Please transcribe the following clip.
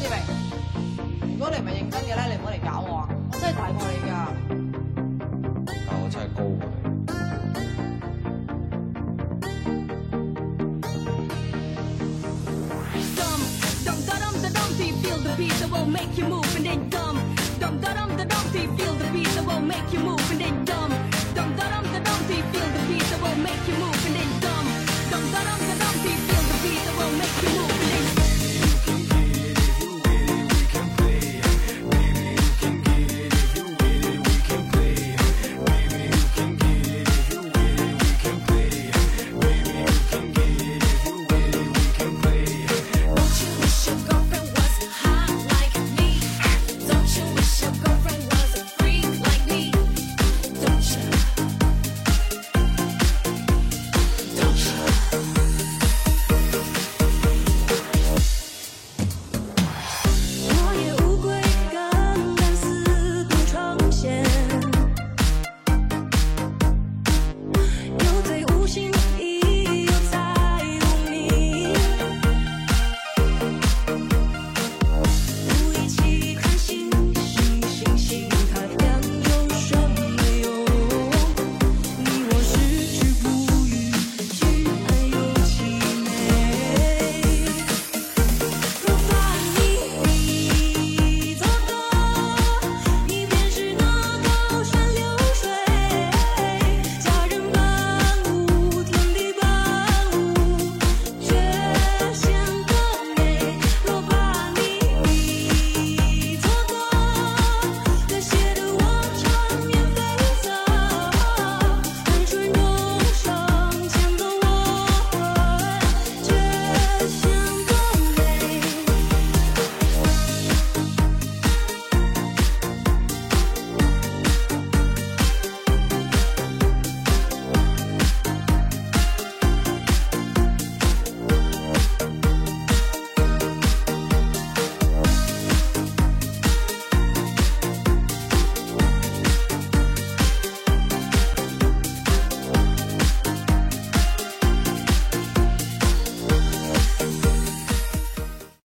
志明，如果你唔係認真嘅咧，你唔好嚟搞我啊！我真係睇过你㗎。但我真係高你。